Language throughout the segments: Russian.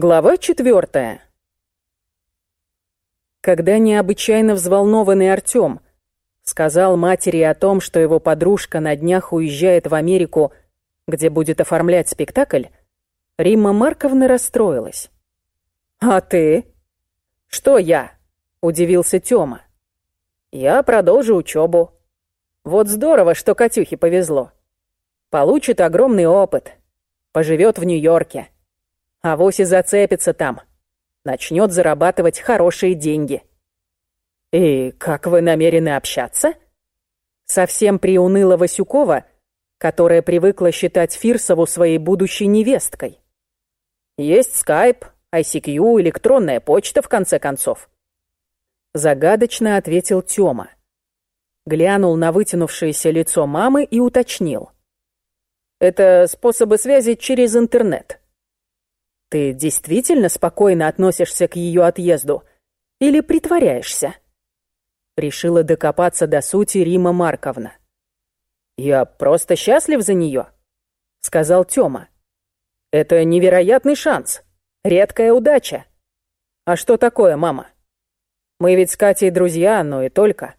Глава четвертая. Когда необычайно взволнованный Артём сказал матери о том, что его подружка на днях уезжает в Америку, где будет оформлять спектакль, Римма Марковна расстроилась. «А ты?» «Что я?» — удивился Тёма. «Я продолжу учебу. Вот здорово, что Катюхе повезло. Получит огромный опыт. Поживет в Нью-Йорке. А вось и зацепится там. Начнет зарабатывать хорошие деньги. И как вы намерены общаться? Совсем приуныла Васюкова, которая привыкла считать Фирсову своей будущей невесткой. Есть скайп, ICQ, электронная почта, в конце концов. Загадочно ответил Тёма. Глянул на вытянувшееся лицо мамы и уточнил. Это способы связи через интернет. Ты действительно спокойно относишься к ее отъезду или притворяешься? Решила докопаться до сути Рима Марковна. Я просто счастлив за нее, сказал Тёма. Это невероятный шанс, редкая удача. А что такое, мама? Мы ведь с Катей друзья, но и только.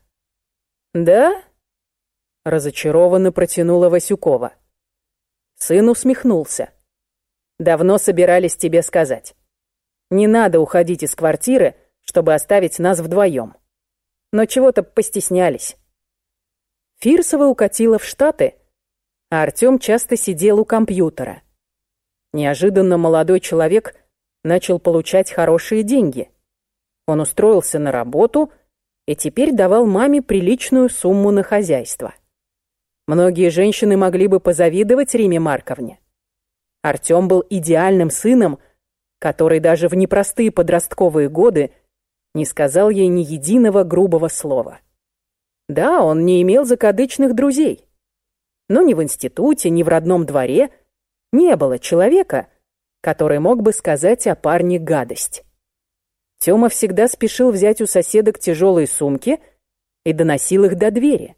Да? Разочарованно протянула Васюкова. Сын усмехнулся. Давно собирались тебе сказать. Не надо уходить из квартиры, чтобы оставить нас вдвоем. Но чего-то постеснялись. Фирсова укатила в Штаты, а Артём часто сидел у компьютера. Неожиданно молодой человек начал получать хорошие деньги. Он устроился на работу и теперь давал маме приличную сумму на хозяйство. Многие женщины могли бы позавидовать Риме Марковне. Артём был идеальным сыном, который даже в непростые подростковые годы не сказал ей ни единого грубого слова. Да, он не имел закадычных друзей, но ни в институте, ни в родном дворе не было человека, который мог бы сказать о парне гадость. Тёма всегда спешил взять у соседок тяжелые сумки и доносил их до двери.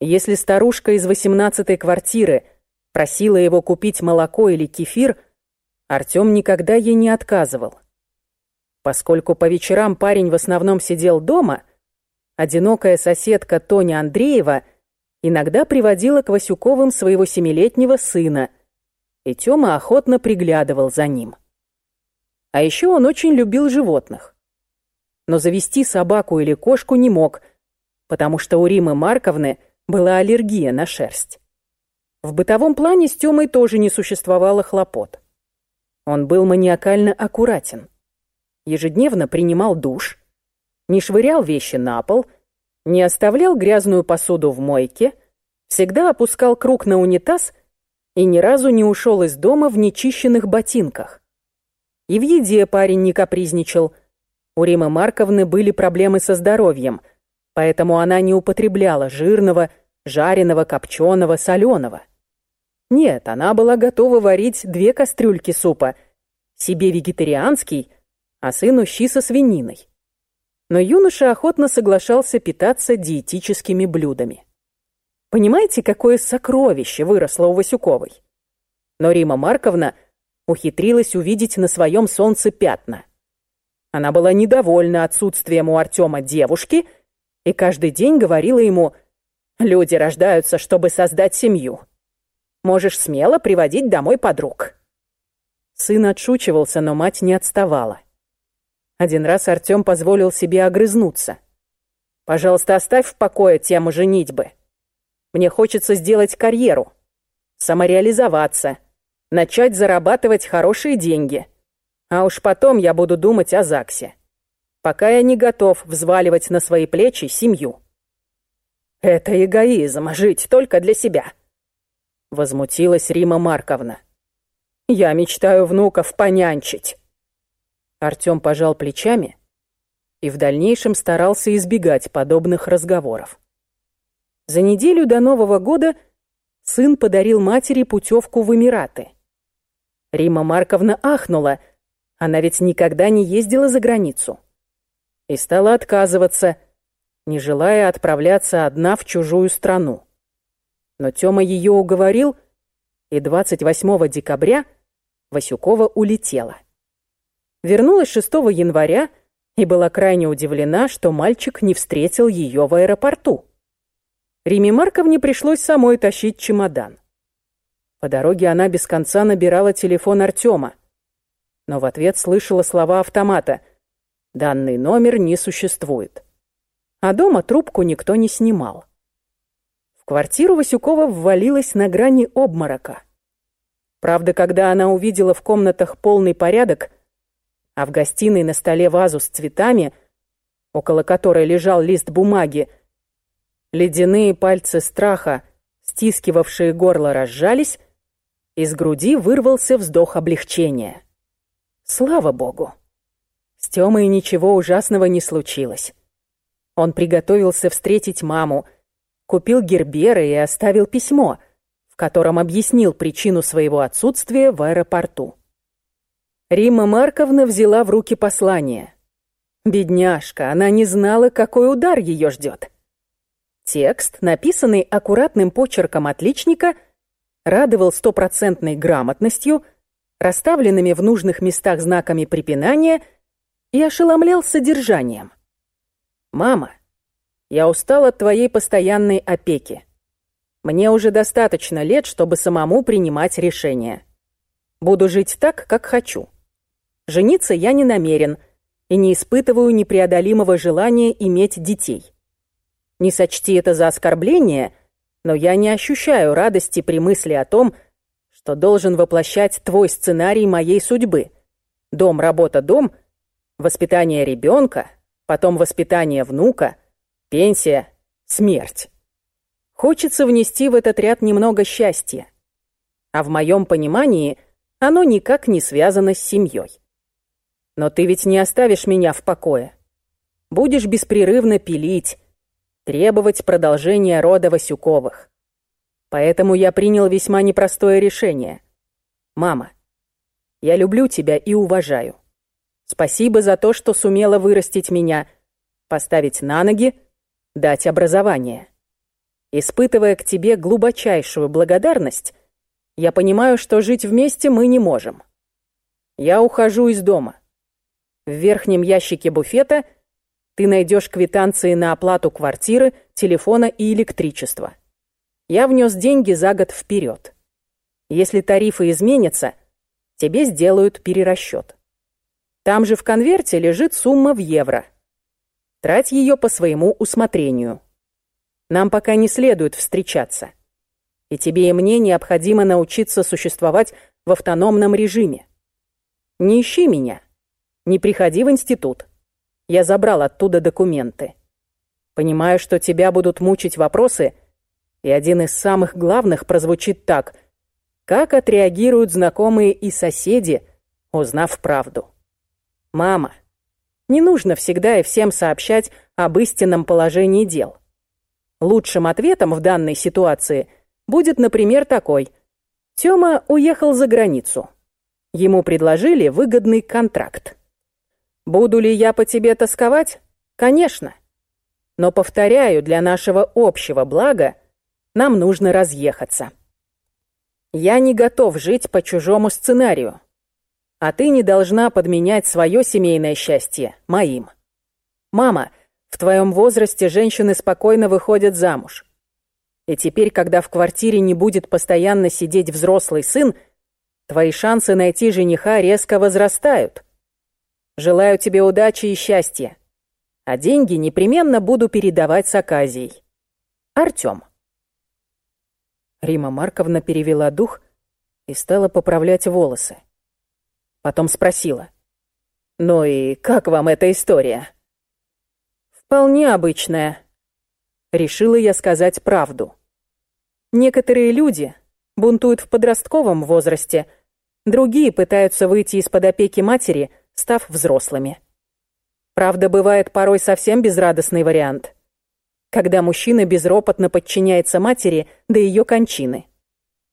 Если старушка из восемнадцатой квартиры – просила его купить молоко или кефир, Артём никогда ей не отказывал. Поскольку по вечерам парень в основном сидел дома, одинокая соседка Тоня Андреева иногда приводила к Васюковым своего семилетнего сына, и Тёма охотно приглядывал за ним. А еще он очень любил животных. Но завести собаку или кошку не мог, потому что у Римы Марковны была аллергия на шерсть. В бытовом плане с Тёмой тоже не существовало хлопот. Он был маниакально аккуратен. Ежедневно принимал душ, не швырял вещи на пол, не оставлял грязную посуду в мойке, всегда опускал круг на унитаз и ни разу не ушел из дома в нечищенных ботинках. И в еде парень не капризничал. У Римы Марковны были проблемы со здоровьем, поэтому она не употребляла жирного, жареного, копченого, соленого. Нет, она была готова варить две кастрюльки супа. Себе вегетарианский, а сыну щи со свининой. Но юноша охотно соглашался питаться диетическими блюдами. Понимаете, какое сокровище выросло у Васюковой? Но Рима Марковна ухитрилась увидеть на своем солнце пятна. Она была недовольна отсутствием у Артема девушки и каждый день говорила ему «Люди рождаются, чтобы создать семью». Можешь смело приводить домой подруг». Сын отшучивался, но мать не отставала. Один раз Артём позволил себе огрызнуться. «Пожалуйста, оставь в покое тему женитьбы. Мне хочется сделать карьеру, самореализоваться, начать зарабатывать хорошие деньги. А уж потом я буду думать о ЗАГСе. Пока я не готов взваливать на свои плечи семью». «Это эгоизм, жить только для себя», Возмутилась Рима Марковна. «Я мечтаю внуков понянчить». Артём пожал плечами и в дальнейшем старался избегать подобных разговоров. За неделю до Нового года сын подарил матери путевку в Эмираты. Рима Марковна ахнула, она ведь никогда не ездила за границу. И стала отказываться, не желая отправляться одна в чужую страну. Но Тёма её уговорил, и 28 декабря Васюкова улетела. вернулась 6 января и была крайне удивлена, что мальчик не встретил ее в аэропорту. Риме Марковне пришлось самой тащить чемодан. По дороге она без конца набирала телефон Артема, но в ответ слышала слова автомата «Данный номер не существует». А дома трубку никто не снимал. Квартиру Васюкова ввалилась на грани обморока. Правда, когда она увидела в комнатах полный порядок, а в гостиной на столе вазу с цветами, около которой лежал лист бумаги, ледяные пальцы страха, стискивавшие горло, разжались, из груди вырвался вздох облегчения. Слава богу! С Тёмой ничего ужасного не случилось. Он приготовился встретить маму, купил герберы и оставил письмо, в котором объяснил причину своего отсутствия в аэропорту. Римма Марковна взяла в руки послание. Бедняжка, она не знала, какой удар ее ждет. Текст, написанный аккуратным почерком отличника, радовал стопроцентной грамотностью, расставленными в нужных местах знаками препинания и ошеломлял содержанием. «Мама, я устал от твоей постоянной опеки. Мне уже достаточно лет, чтобы самому принимать решения. Буду жить так, как хочу. Жениться я не намерен и не испытываю непреодолимого желания иметь детей. Не сочти это за оскорбление, но я не ощущаю радости при мысли о том, что должен воплощать твой сценарий моей судьбы. Дом, работа, дом, воспитание ребенка, потом воспитание внука, пенсия, смерть. Хочется внести в этот ряд немного счастья. А в моем понимании оно никак не связано с семьей. Но ты ведь не оставишь меня в покое. Будешь беспрерывно пилить, требовать продолжения рода Васюковых. Поэтому я принял весьма непростое решение. Мама, я люблю тебя и уважаю. Спасибо за то, что сумела вырастить меня, поставить на ноги, дать образование. Испытывая к тебе глубочайшую благодарность, я понимаю, что жить вместе мы не можем. Я ухожу из дома. В верхнем ящике буфета ты найдешь квитанции на оплату квартиры, телефона и электричества. Я внес деньги за год вперед. Если тарифы изменятся, тебе сделают перерасчет. Там же в конверте лежит сумма в евро. Трать ее по своему усмотрению. Нам пока не следует встречаться. И тебе и мне необходимо научиться существовать в автономном режиме. Не ищи меня. Не приходи в институт. Я забрал оттуда документы. Понимаю, что тебя будут мучить вопросы, и один из самых главных прозвучит так. Как отреагируют знакомые и соседи, узнав правду? Мама, не нужно всегда и всем сообщать об истинном положении дел. Лучшим ответом в данной ситуации будет, например, такой. Тёма уехал за границу. Ему предложили выгодный контракт. Буду ли я по тебе тосковать? Конечно. Но, повторяю, для нашего общего блага нам нужно разъехаться. Я не готов жить по чужому сценарию. А ты не должна подменять свое семейное счастье моим. Мама — в твоем возрасте женщины спокойно выходят замуж. И теперь, когда в квартире не будет постоянно сидеть взрослый сын, твои шансы найти жениха резко возрастают. Желаю тебе удачи и счастья. А деньги непременно буду передавать с Аказией. Артём. Рима Марковна перевела дух и стала поправлять волосы. Потом спросила. «Ну и как вам эта история?» Вполне обычная. Решила я сказать правду. Некоторые люди бунтуют в подростковом возрасте, другие пытаются выйти из-под опеки матери, став взрослыми. Правда, бывает порой совсем безрадостный вариант, когда мужчина безропотно подчиняется матери до ее кончины,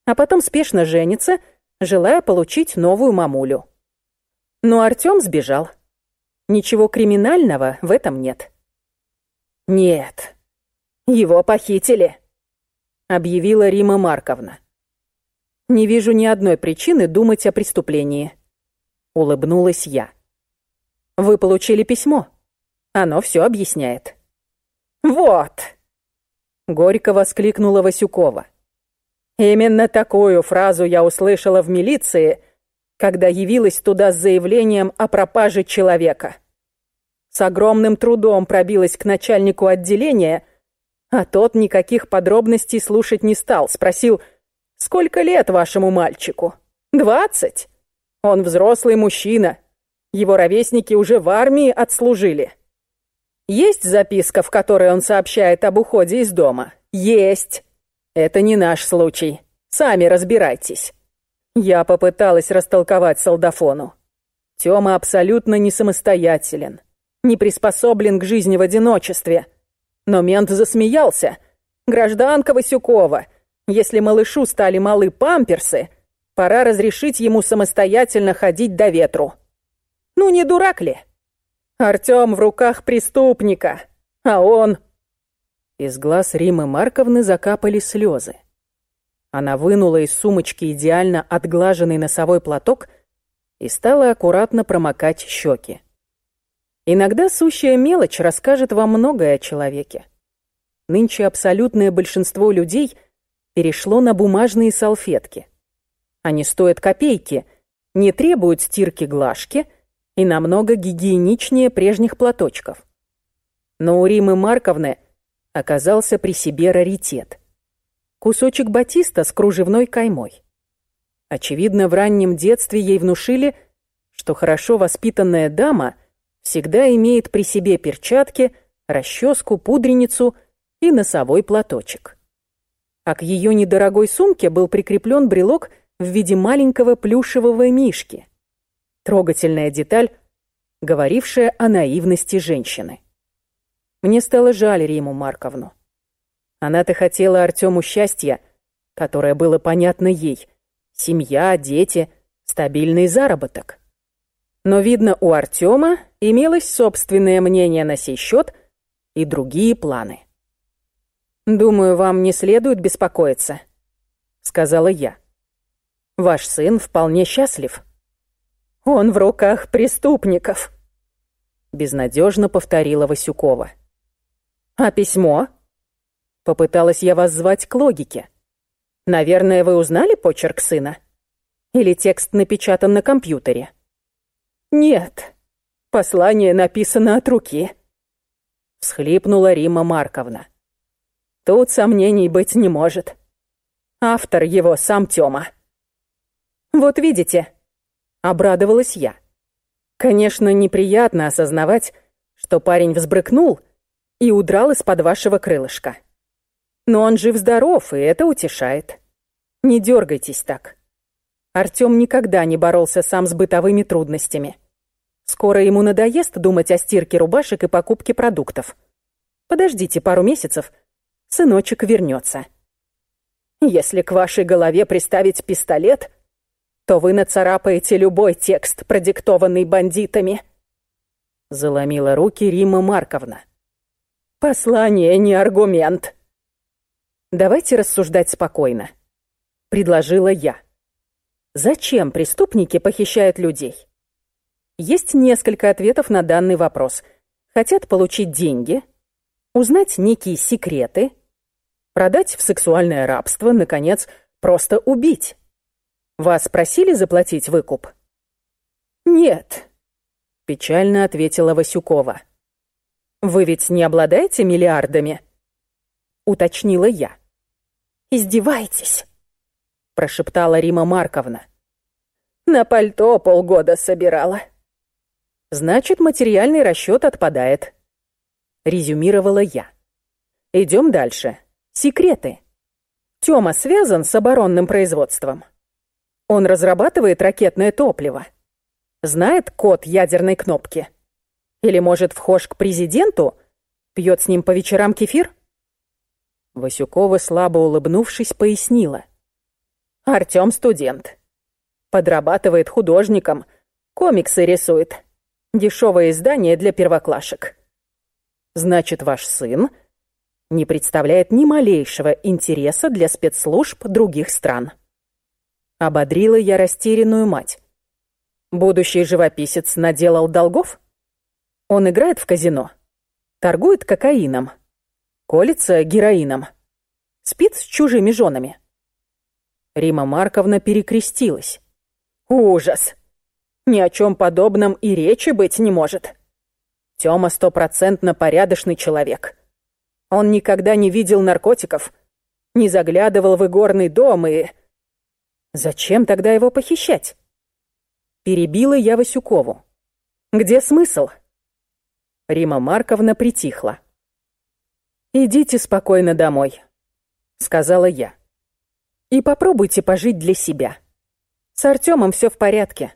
а потом спешно женится, желая получить новую мамулю. Но Артём сбежал. Ничего криминального в этом нет. «Нет, его похитили», — объявила Рима Марковна. «Не вижу ни одной причины думать о преступлении», — улыбнулась я. Вы получили письмо. Оно все объясняет». «Вот!» — горько воскликнула Васюкова. «Именно такую фразу я услышала в милиции, когда явилась туда с заявлением о пропаже человека. С огромным трудом пробилась к начальнику отделения, а тот никаких подробностей слушать не стал. Спросил, «Сколько лет вашему мальчику?» «Двадцать? Он взрослый мужчина. Его ровесники уже в армии отслужили». Есть записка, в которой он сообщает об уходе из дома? Есть. Это не наш случай. Сами разбирайтесь. Я попыталась растолковать солдафону. Тёма абсолютно не самостоятелен, не приспособлен к жизни в одиночестве. Но мент засмеялся. Гражданка Васюкова, если малышу стали малы памперсы, пора разрешить ему самостоятельно ходить до ветру. Ну не дурак ли? Артём в руках преступника, а он...» Из глаз Римы Марковны закапали слезы. Она вынула из сумочки идеально отглаженный носовой платок и стала аккуратно промокать щеки. Иногда сущая мелочь расскажет вам многое о человеке. Нынче абсолютное большинство людей перешло на бумажные салфетки. Они стоят копейки, не требуют стирки-глажки — и намного гигиеничнее прежних платочков. Но у Римы Марковны оказался при себе раритет. Кусочек батиста с кружевной каймой. Очевидно, в раннем детстве ей внушили, что хорошо воспитанная дама всегда имеет при себе перчатки, расческу, пудреницу и носовой платочек. А к ее недорогой сумке был прикреплен брелок в виде маленького плюшевого мишки. Трогательная деталь, говорившая о наивности женщины. Мне стало жаль Риму Марковну. Она-то хотела Артему счастья, которое было понятно ей. Семья, дети, стабильный заработок. Но, видно, у Артема имелось собственное мнение на сей счет и другие планы. «Думаю, вам не следует беспокоиться», — сказала я. «Ваш сын вполне счастлив». Он в руках преступников!» Безнадежно повторила Васюкова. «А письмо?» Попыталась я вас звать к логике. «Наверное, вы узнали почерк сына? Или текст напечатан на компьютере?» «Нет, послание написано от руки», — всхлипнула Рима Марковна. «Тут сомнений быть не может. Автор его сам Тёма». «Вот видите», Обрадовалась я. Конечно, неприятно осознавать, что парень взбрыкнул и удрал из-под вашего крылышка. Но он жив-здоров, и это утешает. Не дергайтесь так. Артём никогда не боролся сам с бытовыми трудностями. Скоро ему надоест думать о стирке рубашек и покупке продуктов. Подождите пару месяцев, сыночек вернется. Если к вашей голове приставить пистолет, то вы нацарапаете любой текст, продиктованный бандитами. Заломила руки Рима Марковна. Послание не аргумент. Давайте рассуждать спокойно, предложила я. Зачем преступники похищают людей? Есть несколько ответов на данный вопрос. Хотят получить деньги, узнать некие секреты, продать в сексуальное рабство, наконец, просто убить. Вас просили заплатить выкуп? Нет, печально ответила Васюкова. Вы ведь не обладаете миллиардами? уточнила я. Издевайтесь, прошептала Рима Марковна. На пальто полгода собирала. Значит, материальный расчет отпадает, резюмировала я. Идем дальше. Секреты. Тёма связан с оборонным производством. Он разрабатывает ракетное топливо. Знает код ядерной кнопки. Или, может, вхож к президенту, пьет с ним по вечерам кефир? Васюкова, слабо улыбнувшись, пояснила. Артём студент. Подрабатывает художником, комиксы рисует. Дешевое издание для первоклашек. Значит, ваш сын не представляет ни малейшего интереса для спецслужб других стран. Ободрила я растерянную мать. Будущий живописец наделал долгов? Он играет в казино, торгует кокаином, колется героином, спит с чужими женами. Рима Марковна перекрестилась. Ужас! Ни о чем подобном и речи быть не может. Тёма стопроцентно порядочный человек. Он никогда не видел наркотиков, не заглядывал в игорный дом и... Зачем тогда его похищать? Перебила я Васюкову. Где смысл? Рима Марковна притихла. «Идите спокойно домой», — сказала я. «И попробуйте пожить для себя. С Артемом все в порядке».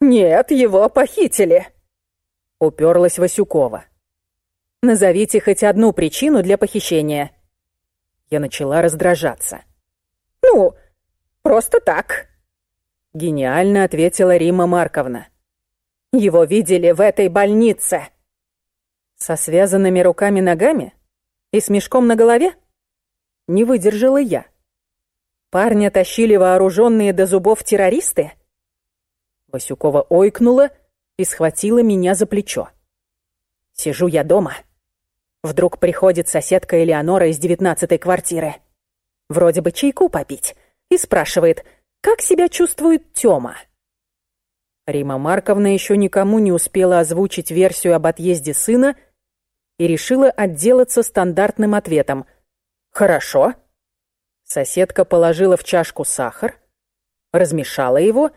«Нет, его похитили», — уперлась Васюкова. Назовите хоть одну причину для похищения. Я начала раздражаться. Ну, просто так. Гениально ответила Рима Марковна. Его видели в этой больнице. Со связанными руками-ногами? И с мешком на голове? Не выдержала я. Парня тащили вооруженные до зубов террористы? Васюкова ойкнула и схватила меня за плечо. Сижу я дома. Вдруг приходит соседка Элеонора из девятнадцатой квартиры. Вроде бы чайку попить. И спрашивает, как себя чувствует Тёма. Рима Марковна еще никому не успела озвучить версию об отъезде сына и решила отделаться стандартным ответом. «Хорошо». Соседка положила в чашку сахар, размешала его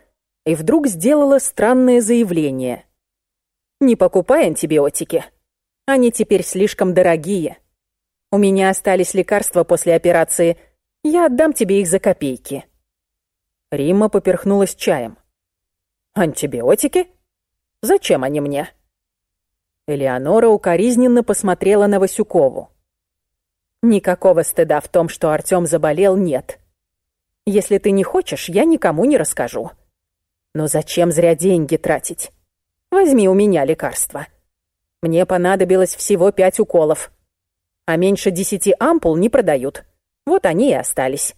и вдруг сделала странное заявление. «Не покупай антибиотики. Они теперь слишком дорогие. У меня остались лекарства после операции. Я отдам тебе их за копейки». Римма поперхнулась чаем. «Антибиотики? Зачем они мне?» Элеонора укоризненно посмотрела на Васюкову. «Никакого стыда в том, что Артём заболел, нет. Если ты не хочешь, я никому не расскажу. Но зачем зря деньги тратить? Возьми у меня лекарство». Мне понадобилось всего пять уколов. А меньше десяти ампул не продают. Вот они и остались.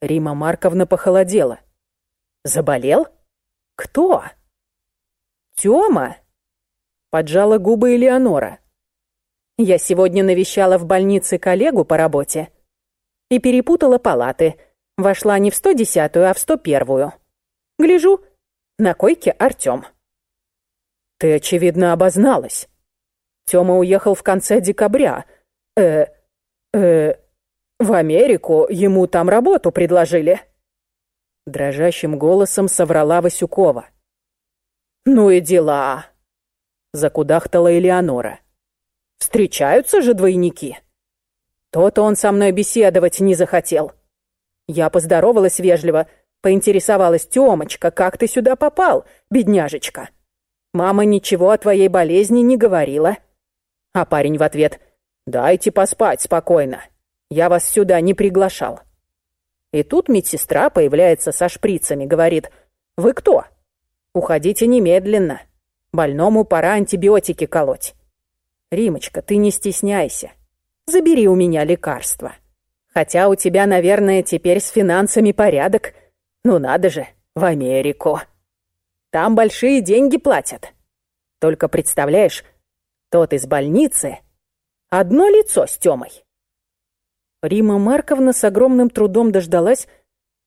Рима Марковна похолодела. Заболел? Кто? Тёма? Поджала губы Элеонора. Я сегодня навещала в больнице коллегу по работе и перепутала палаты. Вошла не в 110-ю, а в 101-ю. Гляжу, на койке Артём. Ты, очевидно, обозналась. Тёма уехал в конце декабря. Э, э, в Америку ему там работу предложили. Дрожащим голосом соврала Васюкова. Ну и дела. Закудахтала Элеонора. Встречаются же двойники. То-то он со мной беседовать не захотел. Я поздоровалась вежливо, поинтересовалась, Тёмочка, как ты сюда попал, бедняжечка? Мама ничего о твоей болезни не говорила. А парень в ответ «Дайте поспать спокойно. Я вас сюда не приглашал». И тут медсестра появляется со шприцами, говорит «Вы кто? Уходите немедленно. Больному пора антибиотики колоть. Римочка, ты не стесняйся. Забери у меня лекарства. Хотя у тебя, наверное, теперь с финансами порядок. Ну надо же, в Америку». Там большие деньги платят. Только представляешь, тот из больницы — одно лицо с Тёмой. Рима Марковна с огромным трудом дождалась,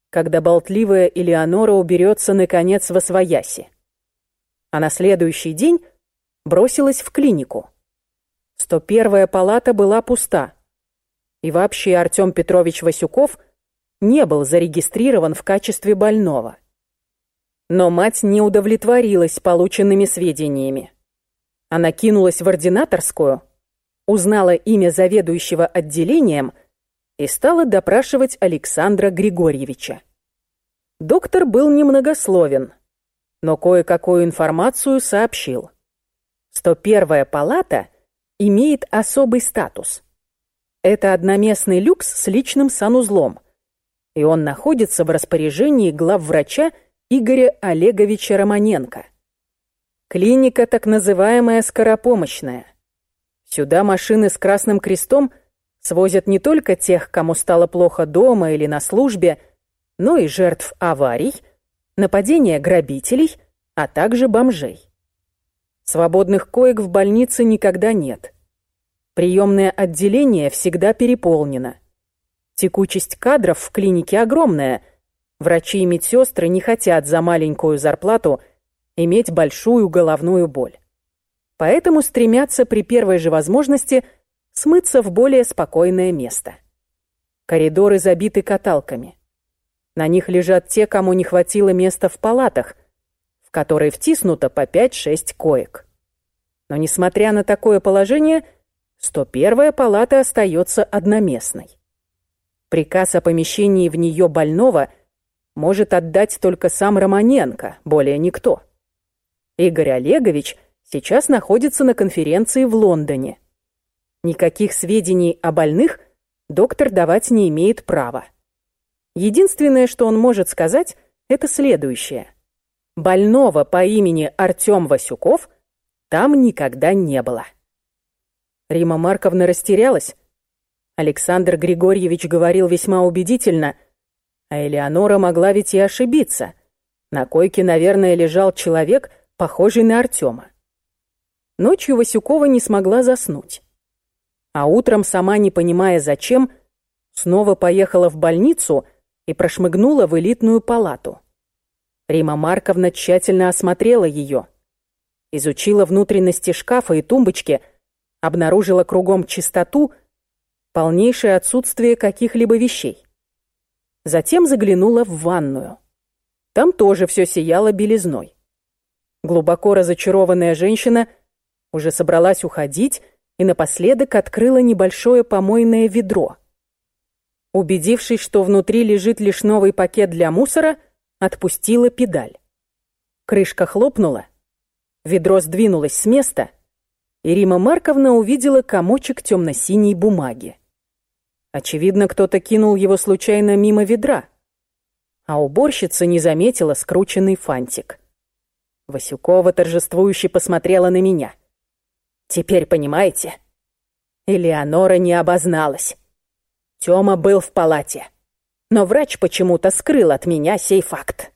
когда болтливая Элеонора уберется, наконец, во свояси. А на следующий день бросилась в клинику. 101-я палата была пуста. И вообще Артём Петрович Васюков не был зарегистрирован в качестве больного. Но мать не удовлетворилась полученными сведениями. Она кинулась в ординаторскую, узнала имя заведующего отделением и стала допрашивать Александра Григорьевича. Доктор был немногословен, но кое-какую информацию сообщил. 101-я палата имеет особый статус. Это одноместный люкс с личным санузлом, и он находится в распоряжении главврача Игоря Олеговича Романенко. Клиника так называемая скоропомощная. Сюда машины с красным крестом свозят не только тех, кому стало плохо дома или на службе, но и жертв аварий, нападения грабителей, а также бомжей. Свободных коек в больнице никогда нет. Приемное отделение всегда переполнено. Текучесть кадров в клинике огромная. Врачи и медсестры не хотят за маленькую зарплату иметь большую головную боль. Поэтому стремятся при первой же возможности смыться в более спокойное место. Коридоры забиты каталками. На них лежат те, кому не хватило места в палатах, в которые втиснуто по 5-6 коек. Но несмотря на такое положение, 101-я палата остается одноместной. Приказ о помещении в нее больного может отдать только сам Романенко, более никто. Игорь Олегович сейчас находится на конференции в Лондоне. Никаких сведений о больных доктор давать не имеет права. Единственное, что он может сказать, это следующее. Больного по имени Артём Васюков там никогда не было. Рима Марковна растерялась. Александр Григорьевич говорил весьма убедительно, а Элеонора могла ведь и ошибиться. На койке, наверное, лежал человек, похожий на Артема. Ночью Васюкова не смогла заснуть. А утром, сама не понимая зачем, снова поехала в больницу и прошмыгнула в элитную палату. Рима Марковна тщательно осмотрела ее, изучила внутренности шкафа и тумбочки, обнаружила кругом чистоту, полнейшее отсутствие каких-либо вещей. Затем заглянула в ванную. Там тоже все сияло белизной. Глубоко разочарованная женщина уже собралась уходить и напоследок открыла небольшое помойное ведро — Убедившись, что внутри лежит лишь новый пакет для мусора, отпустила педаль. Крышка хлопнула, ведро сдвинулось с места, и Рима Марковна увидела комочек темно-синей бумаги. Очевидно, кто-то кинул его случайно мимо ведра, а уборщица не заметила скрученный фантик. Васюкова торжествующе посмотрела на меня. «Теперь понимаете?» Элеонора не обозналась. Тёма был в палате. Но врач почему-то скрыл от меня сей факт.